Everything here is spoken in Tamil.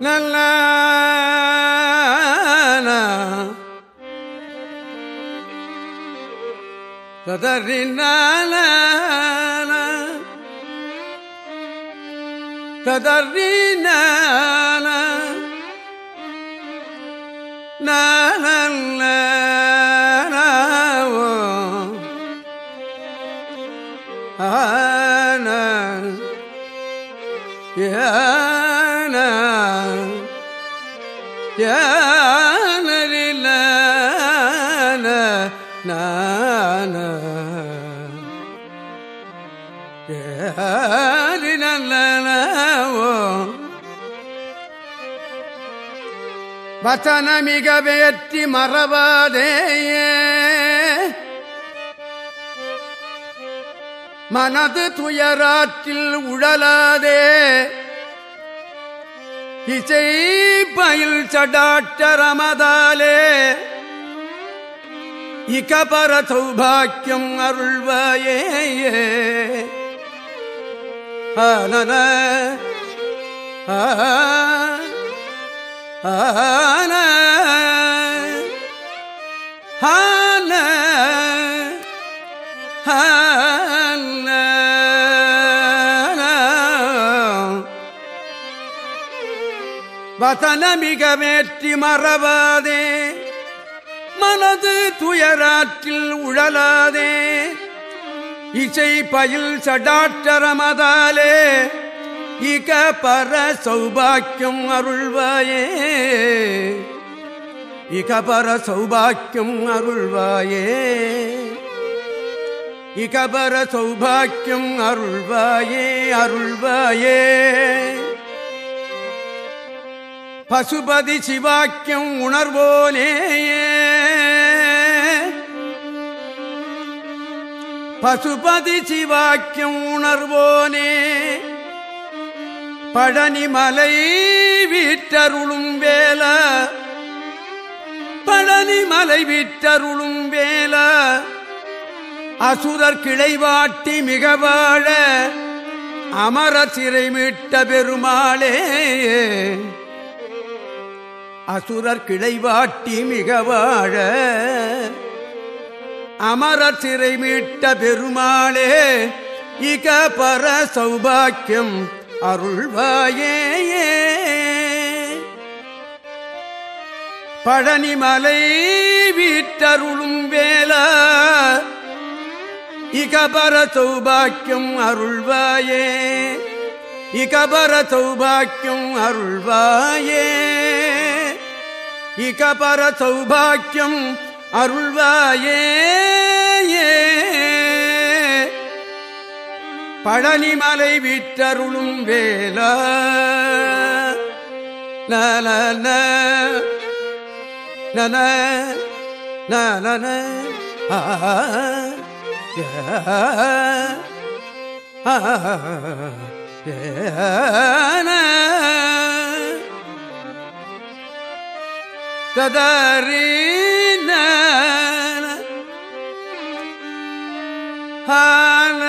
நல்ல ததறினால ததறினால நல்ல ஆன ஏன ஏனரில நான ஏறி வேற்றி மறவாதேயே மனது துயராற்றில் உழலாதே. இசை பயில் சடாட்டரமதாலே இகபர சௌபாக்கியம் அருள்வாயே. ஆனன ஆன ஆன ஆ மிக வேற்றி மறவாதே. மனது துயராற்றில் உழலாதே. இசை பயில் சடாற்றரமதாலே இக பர சௌபாக்கியம் அருள்வாயே. இக பர சௌபாக்கியம் அருள்வாயே. இகபர சௌபாக்கியம் அருள்வாயே அருள்வாயே. பசுபதி சிவாக்கியம் உணர்வோனேயே பசுபதி சிவாக்கியம் உணர்வோனே. பழனிமலை வீட்டருளும் வேல பழனிமலை வீட்டருளும் வேல அசுரர் கிளைவாட்டி மிக வாழ அமர சிறை மீட்ட பெருமாளே. அசுரர் கிளைவாட்டி மிக வாழ அமரர் சிறை மீட்ட பெருமாளே இக பர சௌபாக்கியம் அருள்வாயே. பழனிமலை வீட்டருளும் வேலா இகபர சௌபாக்கியம் அருள்வாயே. இகபர சௌபாக்கியம் அருள்வாயே. இகபர சௌபாக்கியம் அருள்வாயே. பழனிமலை விற்றருளும் வேலா நன நன நன ஆ ததறீன ஹான